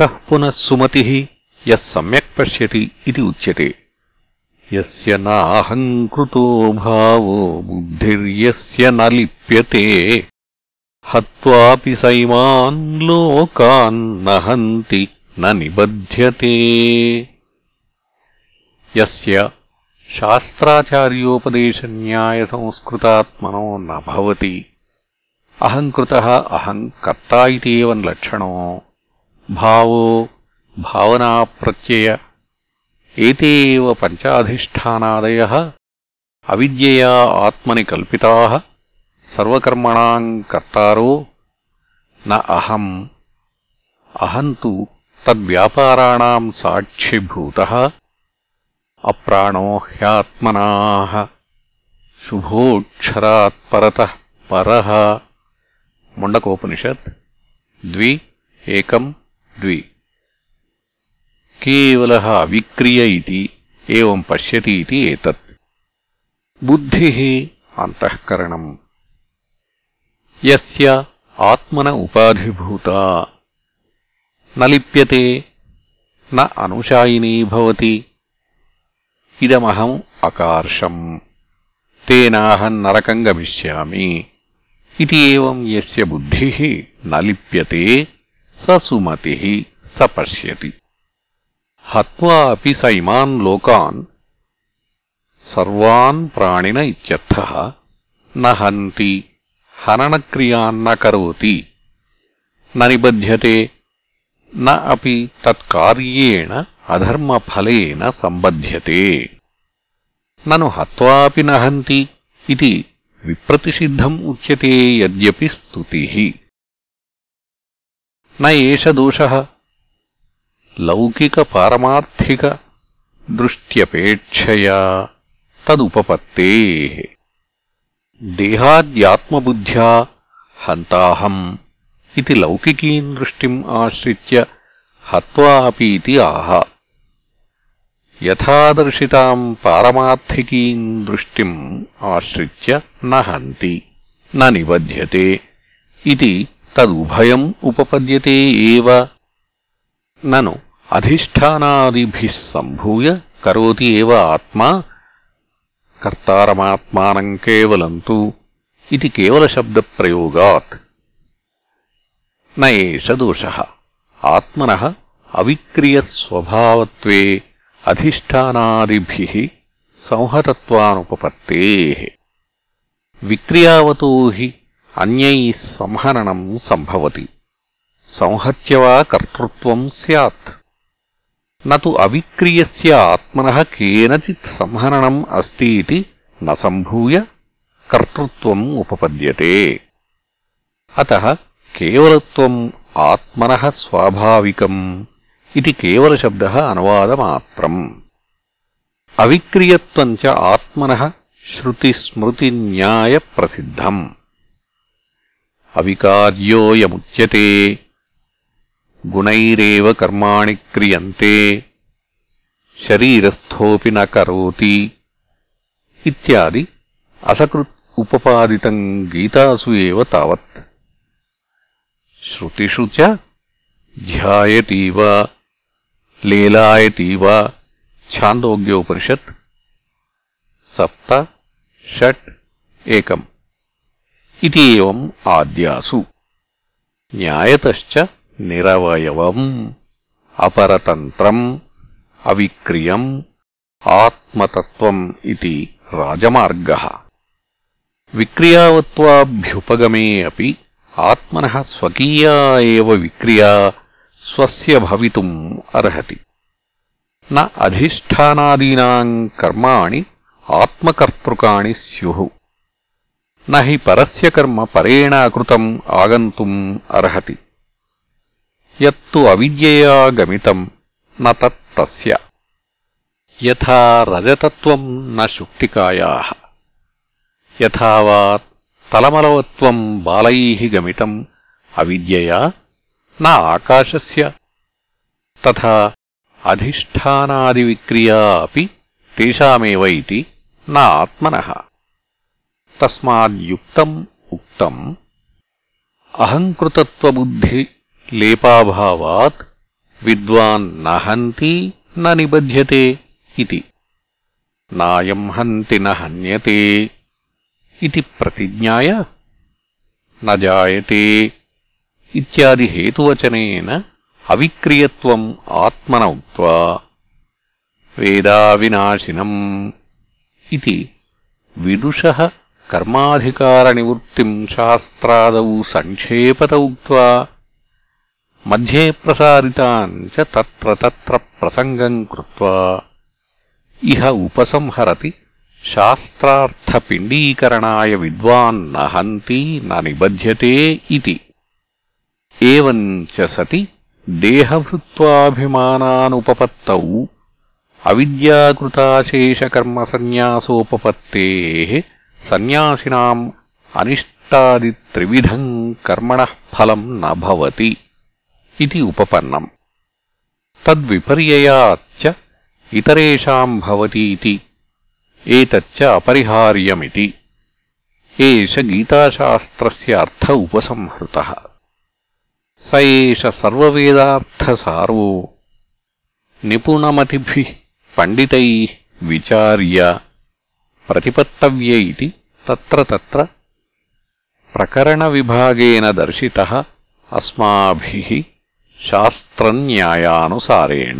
कः पुनः सुमतिः यः उच्यते। यस्य नाहङ्कृतो भावो बुद्धिर्यस्य न लिप्यते। हत्वापि सैमान् लोकान्न हन्ति न निबध्यते। यस्य शास्त्राचार्योपदेशन्यायसंस्कृतात्मनो न भवति, अहङ्कृतः अहम् कर्ता इति एव लक्षणो। భావో భావనాప్రత్యయ ఏతే एव పంచాధిష్టానాదయః అవిద్యయా ఆత్మని కల్పితాః సర్వకర్మణాం కర్తారో న అహం అహం తు తద్వ్యాపారాణాం సాక్షిభూతः అప్రాణో హ్యాత్మనాః శుభోక్షరాత్ పరతః పరః. ముండకోపనిషత్. ద్వి ఏకం. द्वि केवलः अविक्रिय इति एवम् पश्यति इति एतत् बुद्धिः अन्तःकरणम् यस्य आत्मन उपाधिभूता न लिप्यते न अनुशायिनी भवति इदमहम् अकार्षम् तेनाहम् नरकम् गमिष्यामि इति एवम् यस्य बुद्धिः न लिप्यते स सुमतिः स पश्यति हत्वा स इमान् लोकान्, सर्वान् प्राणिन इत्यर्थः न हन्ति हननक्रियान्न करोति, न निबध्यते, न अपि तत्कार्येण, अधर्मफलेन सम्बध्यते। ननु हत्वापि न हन्ति इति विप्रतिषिद्धम् उच्यते यद्यपि स्तुतिः। न एष दोषः लौकिकपारमार्थिकदृष्ट्यपेक्षया तदुपपत्तेः देहाद्यात्मबुद्ध्या हन्ताहम् इति लौकिकीम् दृष्टिम् आश्रित्य हत्वा अपि इति आह यथादर्शिताम् पारमार्थिकीम् दृष्टिम् आश्रित्य न हन्ति न निबध्यते इति తదుభయం ఉపపద్యతే ఏవ. నను అధిష్టానాదిభిः సంభూయ కరోతి ఏవ ఆత్మా. కర్తారమాత్మానం కేవలం తు ఇది కేవల శబ్ద ప్రయోగాత్ నేష దోష. ఆత్మన అవిక్రియస్వభావత్వే అధిష్టానాదిభిः సంహతత్వానుపపత్తే. విక్రియావతో హి అన్యైः సంహరణం సంభవతి. సంహత్యవా కర్తృత్వం సత్ నూ అవిక్రీయస్ ఆత్మన కనచిత్ సంహరణం అస్తి నూయ కర్తృత్వం ఉపపద్యతే. అత కేవలత్వం ఆత్మన స్వాభావికం ఇది కేవలశబ్ద అనువాదమాత్రం. అవిక్రీయత్వం చ ఆత్మనః శ్రుతిస్మృతిన్యాయప్రసిద్ధం अविकार्योऽयमुच्यते। गुणैरेव कर्माणि क्रियन्ते। शरीरस्थोऽपि न करोति। इत्यादि। असकृत् उपपादितम् गीतासु एव तावत्। श्रुतिषु च ध्यायतीव लीलायतीव छान्दोग्योपनिषत्। सप्त षट् एकम्। ఇది ఆద్యాసు న్యాయతశ్చ నిరవయవం అపరతంత్రం అవిక్రియం ఆత్మతత్వం ఇది రాజమార్గः విక్రియావత్వాభ్యుపగమే అపి ఆత్మన స్వకీయా ఏవ విక్రియా స్వస్య భవితుం అర్హతి న అధిష్టానాదీనాం కర్మాణి ఆత్మకర్తృకాణి స్యు न हि परस्य कर्म परेण अकृतम् आगन्तुम् अर्हति यत्तु अविद्यया गमितम् न तत् तस्य यथा रजतत्वम् न शुक्तिकायाः यथा वा तलमलवत्वम् बालैः गमितम् अविद्यया न आकाशस्य तथा अधिष्ठानादिविक्रिया अपि तेषामेव इति न आत्मनः తస్మాద్యుక్తం ఉక్తం. అహంకృతత్వబుద్ధి లేపాభావాత్ విద్వాన్ నహంతి న నిబధ్యతే ఇది. నాయం హంతి నహన్యతే ఇది ప్రతిజ్ఞాయ నాయతే ఇత్యాది హేతువచనేన అవిక్రియత్వం ఆత్మన ఉక్వా వేదావినాశినం. ఇది విదూష इति विदुषः कर्माधिकारनिवृत्तिम् शास्त्रादौ सङ्क्षेपत उक्त्वा मध्ये प्रसारितान् च तत्र तत्र प्रसङ्गम् कृत्वा इह उपसंहरति शास्त्रार्थपिण्डीकरणाय विद्वान् न हन्ति न निबध्यते इति एवम् च सति देहभृत्वाभिमानानुपपत्तौ సన్యాసినాం అనిష్టాది త్రివిధం కర్మణ ఫలం నభవతి ఇది ఉపపన్నం తద్విపర్యయాచ్చ ఇతరేషాం భవతి భవతీతి ఏతచ్చ అపరిహార్యమితి ఏష గీతాశాస్త్రస్య అర్థ ఉపసంహృత స ఏష సర్వేదార్థసారో నిపుణమతిభి పండితై విచార్య प्रतिपत्तव्य इति तत्र तत्र प्रकरणविभागेन दर्शितः अस्माभिः शास्त्रन्यायानुसारेण